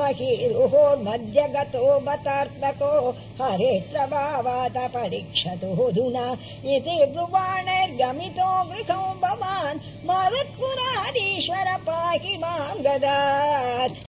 महीरुहोर्मध्यगतो मतार्तको हरे प्रभावात् अपरिक्षतोऽधुना इति ब्रुवाणैर्गमितो गृहौ भवान् महत्पुरादीश्वर पाहि माम् ददात्